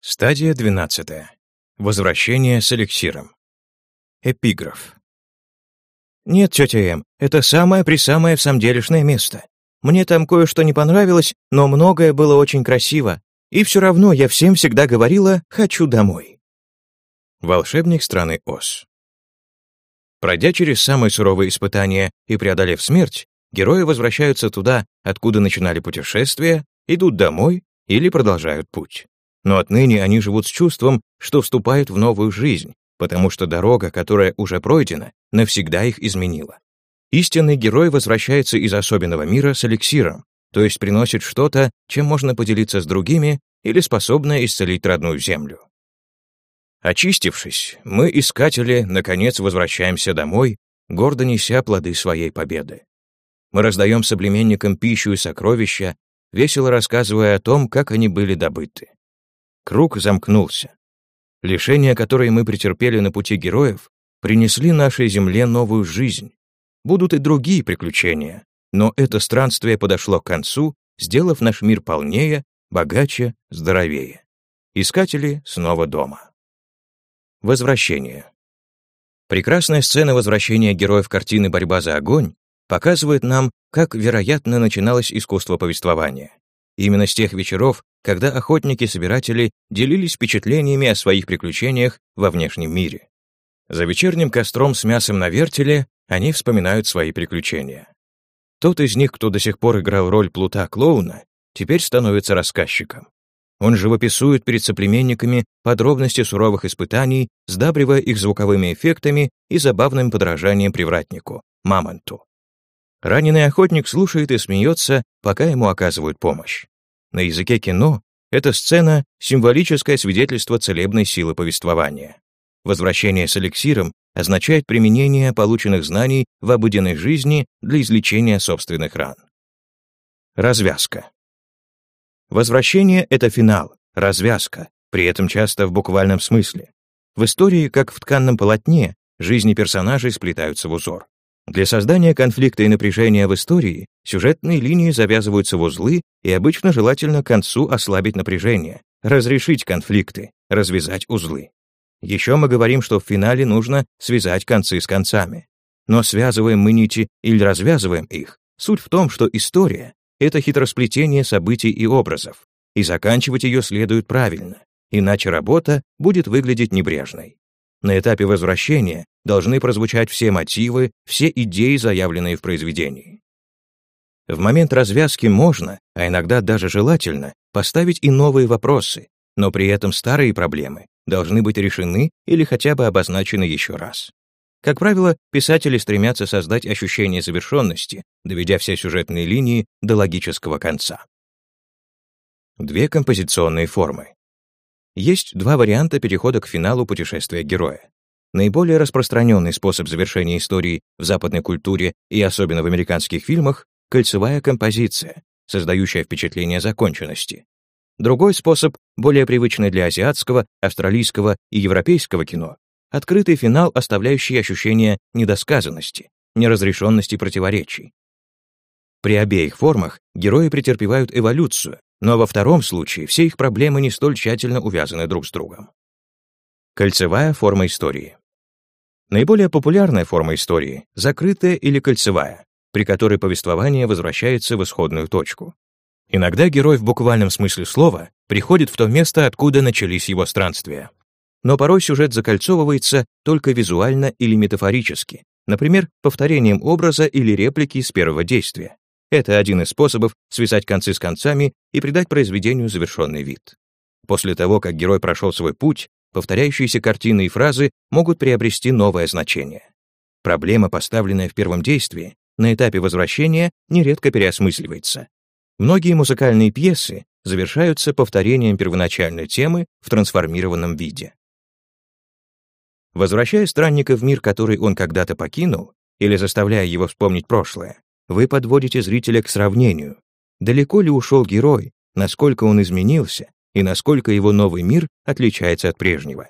Стадия 12. Возвращение с эликсиром. Эпиграф. «Нет, тетя М, это самое-присамое в самом делешное место. Мне там кое-что не понравилось, но многое было очень красиво. И все равно я всем всегда говорила «хочу домой». Волшебник страны Оз. Пройдя через самые суровые испытания и преодолев смерть, герои возвращаются туда, откуда начинали путешествие, идут домой или продолжают путь. Но отныне они живут с чувством, что вступают в новую жизнь, потому что дорога, которая уже пройдена, навсегда их изменила. Истинный герой возвращается из особенного мира с эликсиром, то есть приносит что-то, чем можно поделиться с другими или способное исцелить родную землю. Очистившись, мы, искатели, наконец возвращаемся домой, гордо неся плоды своей победы. Мы раздаем соплеменникам пищу и сокровища, весело рассказывая о том, как они были добыты. Круг замкнулся. Лишения, которые мы претерпели на пути героев, принесли нашей земле новую жизнь. Будут и другие приключения, но это странствие подошло к концу, сделав наш мир полнее, богаче, здоровее. Искатели снова дома. Возвращение. Прекрасная сцена возвращения героев картины «Борьба за огонь» показывает нам, как, вероятно, начиналось искусство повествования. Именно с тех вечеров, когда охотники-собиратели делились впечатлениями о своих приключениях во внешнем мире. За вечерним костром с мясом на вертеле они вспоминают свои приключения. Тот из них, кто до сих пор играл роль плута-клоуна, теперь становится рассказчиком. Он живописует перед соплеменниками подробности суровых испытаний, сдабривая их звуковыми эффектами и забавным подражанием привратнику, мамонту. Раненый охотник слушает и смеется, пока ему оказывают помощь. На языке кино эта сцена — символическое свидетельство целебной силы повествования. Возвращение с эликсиром означает применение полученных знаний в обыденной жизни для излечения собственных ран. Развязка. Возвращение — это финал, развязка, при этом часто в буквальном смысле. В истории, как в тканном полотне, жизни персонажей сплетаются в узор. Для создания конфликта и напряжения в истории сюжетные линии завязываются в узлы и обычно желательно к концу ослабить напряжение, разрешить конфликты, развязать узлы. Еще мы говорим, что в финале нужно связать концы с концами. Но связываем мы нити или развязываем их. Суть в том, что история — это хитросплетение событий и образов, и заканчивать ее следует правильно, иначе работа будет выглядеть небрежной. На этапе возвращения должны прозвучать все мотивы, все идеи, заявленные в произведении. В момент развязки можно, а иногда даже желательно, поставить и новые вопросы, но при этом старые проблемы должны быть решены или хотя бы обозначены еще раз. Как правило, писатели стремятся создать ощущение завершенности, доведя все сюжетные линии до логического конца. Две композиционные формы. Есть два варианта перехода к финалу путешествия героя. Наиболее распространенный способ завершения истории в западной культуре и особенно в американских фильмах — кольцевая композиция, создающая впечатление законченности. Другой способ, более привычный для азиатского, австралийского и европейского кино — открытый финал, оставляющий ощущение недосказанности, неразрешенности противоречий. При обеих формах герои претерпевают эволюцию, но во втором случае все их проблемы не столь тщательно увязаны друг с другом. Кольцевая форма истории. Наиболее популярная форма истории — закрытая или кольцевая, при которой повествование возвращается в исходную точку. Иногда герой в буквальном смысле слова приходит в то место, откуда начались его странствия. Но порой сюжет закольцовывается только визуально или метафорически, например, повторением образа или реплики с первого действия. Это один из способов связать концы с концами и придать произведению завершенный вид. После того, как герой прошел свой путь, повторяющиеся картины и фразы могут приобрести новое значение. Проблема, поставленная в первом действии, на этапе возвращения нередко переосмысливается. Многие музыкальные пьесы завершаются повторением первоначальной темы в трансформированном виде. Возвращая странника в мир, который он когда-то покинул, или заставляя его вспомнить прошлое, вы подводите зрителя к сравнению. Далеко ли ушел герой, насколько он изменился и насколько его новый мир отличается от прежнего.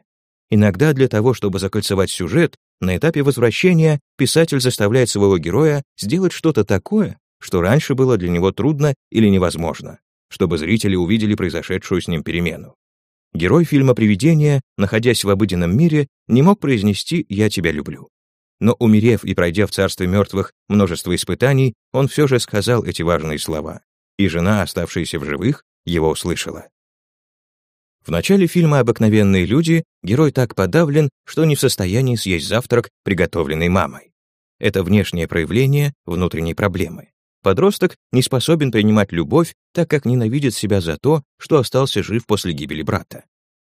Иногда для того, чтобы закольцевать сюжет, на этапе возвращения писатель заставляет своего героя сделать что-то такое, что раньше было для него трудно или невозможно, чтобы зрители увидели произошедшую с ним перемену. Герой фильма «Привидение», находясь в обыденном мире, не мог произнести «я тебя люблю». Но умерев и пройдя в царстве мертвых множество испытаний, он все же сказал эти важные слова, и жена, оставшаяся в живых, его услышала. В начале фильма «Обыкновенные люди» герой так подавлен, что не в состоянии съесть завтрак, приготовленный мамой. Это внешнее проявление внутренней проблемы. Подросток не способен принимать любовь, так как ненавидит себя за то, что остался жив после гибели брата.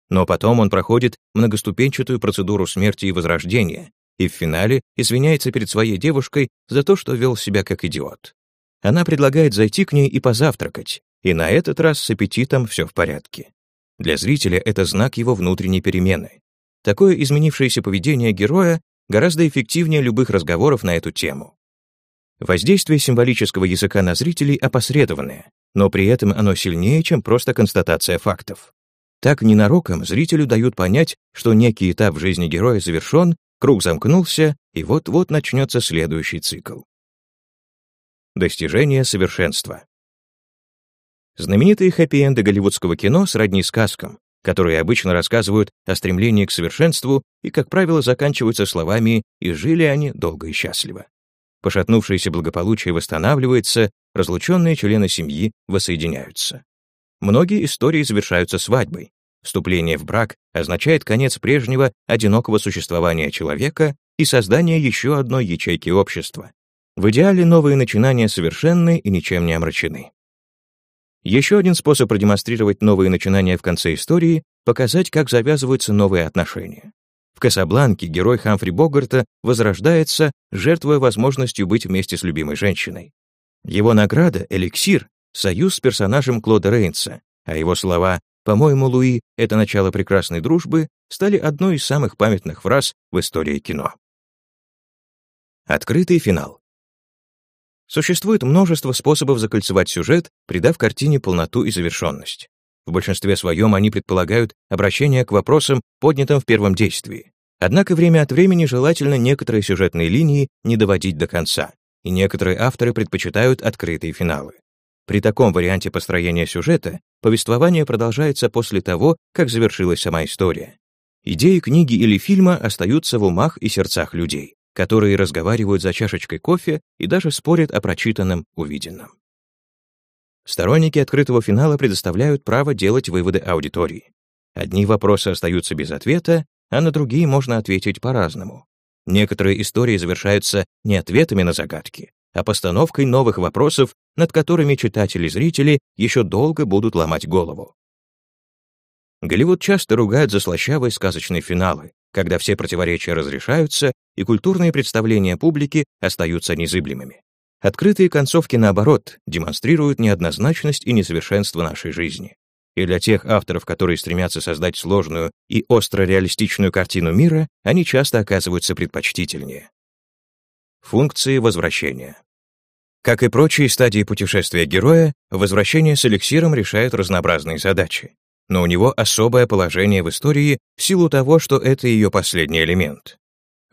Но потом он проходит многоступенчатую процедуру смерти и возрождения, и в финале извиняется перед своей девушкой за то, что вел себя как идиот. Она предлагает зайти к ней и позавтракать, и на этот раз с аппетитом все в порядке. Для зрителя это знак его внутренней перемены. Такое изменившееся поведение героя гораздо эффективнее любых разговоров на эту тему. Воздействие символического языка на зрителей опосредованное, но при этом оно сильнее, чем просто констатация фактов. Так ненароком зрителю дают понять, что некий этап в жизни героя завершен, круг замкнулся, и вот-вот начнется следующий цикл. Достижение совершенства. Знаменитые хэппи-энды голливудского кино сродни сказкам, которые обычно рассказывают о стремлении к совершенству и, как правило, заканчиваются словами «и жили они долго и счастливо». Пошатнувшееся благополучие восстанавливается, разлученные члены семьи воссоединяются. Многие истории завершаются свадьбой. Вступление в брак означает конец прежнего одинокого существования человека и создание еще одной ячейки общества. В идеале новые начинания совершенны и ничем не омрачены. Еще один способ продемонстрировать новые начинания в конце истории — показать, как завязываются новые отношения. В «Касабланке» герой Хамфри Богарта возрождается, жертвуя возможностью быть вместе с любимой женщиной. Его награда — эликсир, союз с персонажем Клода Рейнса, а его слова «По-моему, Луи, это начало прекрасной дружбы» стали одной из самых памятных фраз в истории кино. Открытый финал. Существует множество способов закольцевать сюжет, придав картине полноту и завершенность. В большинстве своем они предполагают обращение к вопросам, поднятым в первом действии. Однако время от времени желательно некоторые сюжетные линии не доводить до конца, и некоторые авторы предпочитают открытые финалы. При таком варианте построения сюжета повествование продолжается после того, как завершилась сама история. Идеи книги или фильма остаются в умах и сердцах людей, которые разговаривают за чашечкой кофе и даже спорят о прочитанном, увиденном. Сторонники открытого финала предоставляют право делать выводы аудитории. Одни вопросы остаются без ответа, а на другие можно ответить по-разному. Некоторые истории завершаются не ответами на загадки, а постановкой новых вопросов, над которыми читатели и зрители еще долго будут ломать голову. Голливуд часто ругают за слащавые сказочные финалы, когда все противоречия разрешаются и культурные представления публики остаются незыблемыми. Открытые концовки, наоборот, демонстрируют неоднозначность и несовершенство нашей жизни. И для тех авторов, которые стремятся создать сложную и остро реалистичную картину мира, они часто оказываются предпочтительнее. Функции возвращения. Как и прочие стадии путешествия героя, возвращение с эликсиром решает разнообразные задачи. Но у него особое положение в истории в силу того, что это ее последний элемент.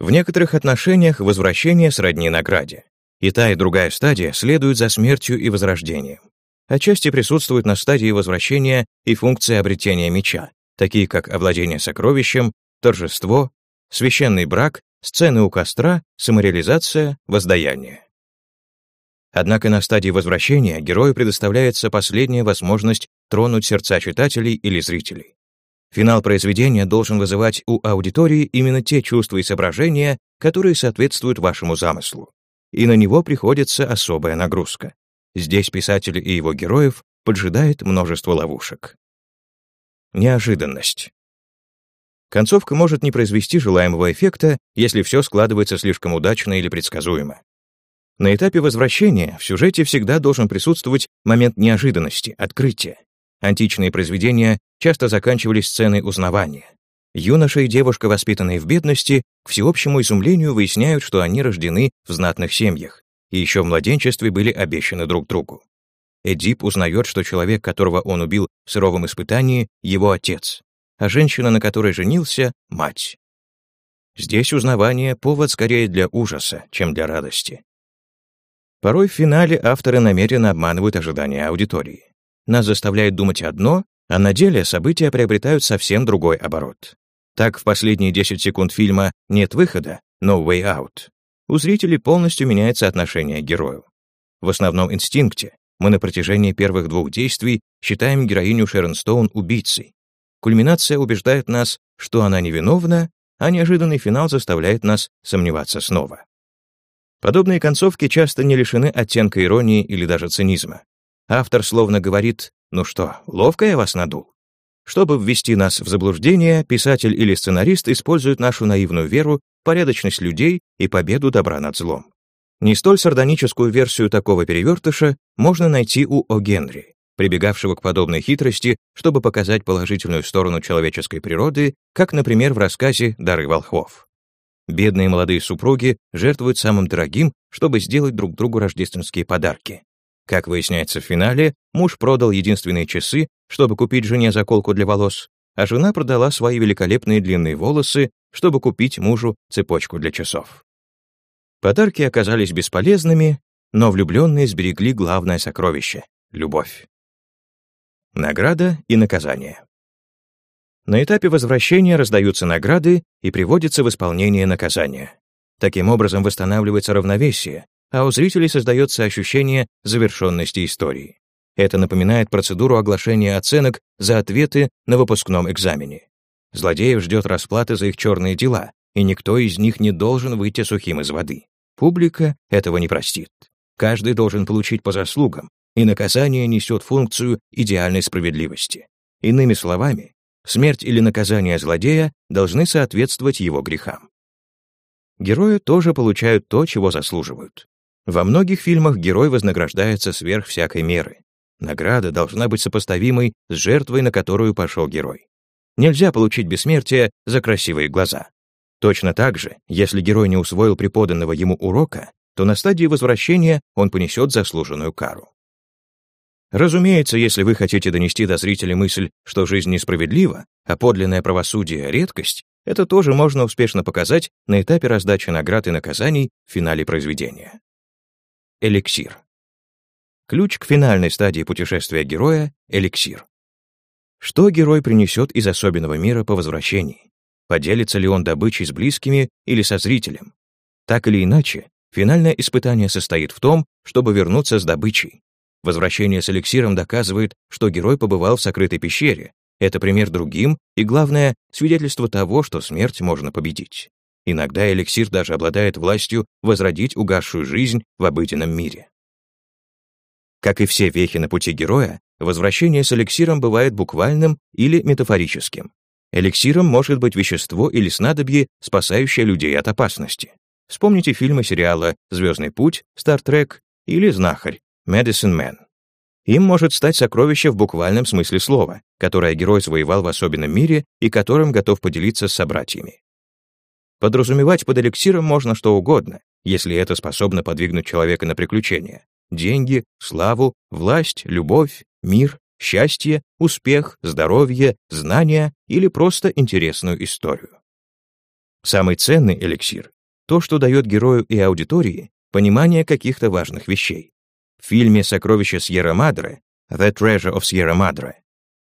В некоторых отношениях возвращение сродни награде. И та, и другая стадия следуют за смертью и возрождением. Отчасти присутствуют на стадии возвращения и функции обретения меча, такие как овладение сокровищем, торжество, священный брак, сцены у костра, самореализация, воздаяние. Однако на стадии возвращения герою предоставляется последняя возможность тронуть сердца читателей или зрителей. Финал произведения должен вызывать у аудитории именно те чувства и соображения, которые соответствуют вашему замыслу и на него приходится особая нагрузка. Здесь писателя и его героев поджидает множество ловушек. Неожиданность. Концовка может не произвести желаемого эффекта, если все складывается слишком удачно или предсказуемо. На этапе возвращения в сюжете всегда должен присутствовать момент неожиданности, открытия. Античные произведения часто заканчивались сценой узнавания. Юноша и девушка, воспитанные в бедности, к всеобщему изумлению выясняют, что они рождены в знатных семьях и еще в младенчестве были обещаны друг другу. Эдип узнает, что человек, которого он убил в суровом испытании, его отец, а женщина, на которой женился, — мать. Здесь узнавание — повод скорее для ужаса, чем для радости. Порой в финале авторы намеренно обманывают ожидания аудитории. Нас заставляют думать одно, А на деле события приобретают совсем другой оборот. Так, в последние 10 секунд фильма «Нет выхода» «No way out» у зрителей полностью меняется отношение к герою. В основном инстинкте мы на протяжении первых двух действий считаем героиню Шерон Стоун убийцей. Кульминация убеждает нас, что она невиновна, а неожиданный финал заставляет нас сомневаться снова. Подобные концовки часто не лишены оттенка иронии или даже цинизма. Автор словно говорит «Ну что, ловко я вас надул?» Чтобы ввести нас в заблуждение, писатель или сценарист используют нашу наивную веру, порядочность людей и победу добра над злом. Не столь сардоническую версию такого перевертыша можно найти у О. Генри, прибегавшего к подобной хитрости, чтобы показать положительную сторону человеческой природы, как, например, в рассказе «Дары волхвов». Бедные молодые супруги жертвуют самым дорогим, чтобы сделать друг другу рождественские подарки. Как выясняется в финале, муж продал единственные часы, чтобы купить жене заколку для волос, а жена продала свои великолепные длинные волосы, чтобы купить мужу цепочку для часов. Подарки оказались бесполезными, но влюбленные сберегли главное сокровище — любовь. Награда и наказание. На этапе возвращения раздаются награды и приводится в исполнение наказания. Таким образом восстанавливается равновесие, а у зрителей создается ощущение завершенности истории. Это напоминает процедуру оглашения оценок за ответы на выпускном экзамене. Злодеев ждет расплата за их черные дела, и никто из них не должен выйти сухим из воды. Публика этого не простит. Каждый должен получить по заслугам, и наказание несет функцию идеальной справедливости. Иными словами, смерть или наказание злодея должны соответствовать его грехам. Герои тоже получают то, чего заслуживают. Во многих фильмах герой вознаграждается сверх всякой меры. Награда должна быть сопоставимой с жертвой, на которую пошел герой. Нельзя получить бессмертие за красивые глаза. Точно так же, если герой не усвоил преподанного ему урока, то на стадии возвращения он понесет заслуженную кару. Разумеется, если вы хотите донести до зрителя мысль, что жизнь несправедлива, а подлинное правосудие — редкость, это тоже можно успешно показать на этапе раздачи наград и наказаний в финале произведения. Эликсир. Ключ к финальной стадии путешествия героя — эликсир. Что герой принесет из особенного мира по возвращении? Поделится ли он добычей с близкими или со зрителем? Так или иначе, финальное испытание состоит в том, чтобы вернуться с добычей. Возвращение с эликсиром доказывает, что герой побывал в сокрытой пещере. Это пример другим и, главное, свидетельство того, что смерть можно победить. Иногда эликсир даже обладает властью возродить угасшую жизнь в обыденном мире. Как и все вехи на пути героя, возвращение с эликсиром бывает буквальным или метафорическим. Эликсиром может быть вещество или снадобье, спасающее людей от опасности. Вспомните фильмы сериала «Звездный путь», «Стартрек» или «Знахарь», «Medicine Man». Им может стать сокровище в буквальном смысле слова, которое герой завоевал в особенном мире и которым готов поделиться с собратьями. Подразумевать под эликсиром можно что угодно, если это способно подвигнуть человека на приключения. Деньги, славу, власть, любовь, мир, счастье, успех, здоровье, знания или просто интересную историю. Самый ценный эликсир — то, что дает герою и аудитории понимание каких-то важных вещей. В фильме «Сокровища Сьерра-Мадре» «The Treasure of Sierra Madre»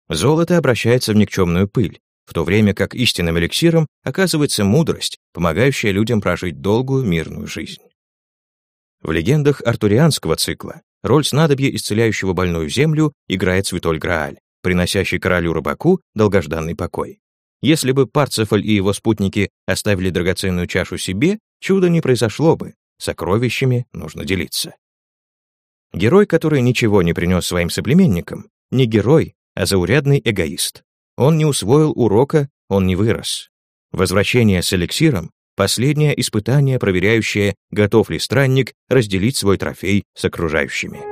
золото обращается в никчемную пыль, в то время как истинным эликсиром оказывается мудрость, помогающая людям прожить долгую мирную жизнь. В легендах артурианского цикла роль снадобья, исцеляющего больную землю, играет святой Грааль, приносящий королю-рыбаку долгожданный покой. Если бы Парцефаль и его спутники оставили драгоценную чашу себе, чудо не произошло бы, сокровищами нужно делиться. Герой, который ничего не принес своим соплеменникам, не герой, а заурядный эгоист. Он не усвоил урока, он не вырос. Возвращение с эликсиром — последнее испытание, проверяющее, готов ли странник разделить свой трофей с окружающими.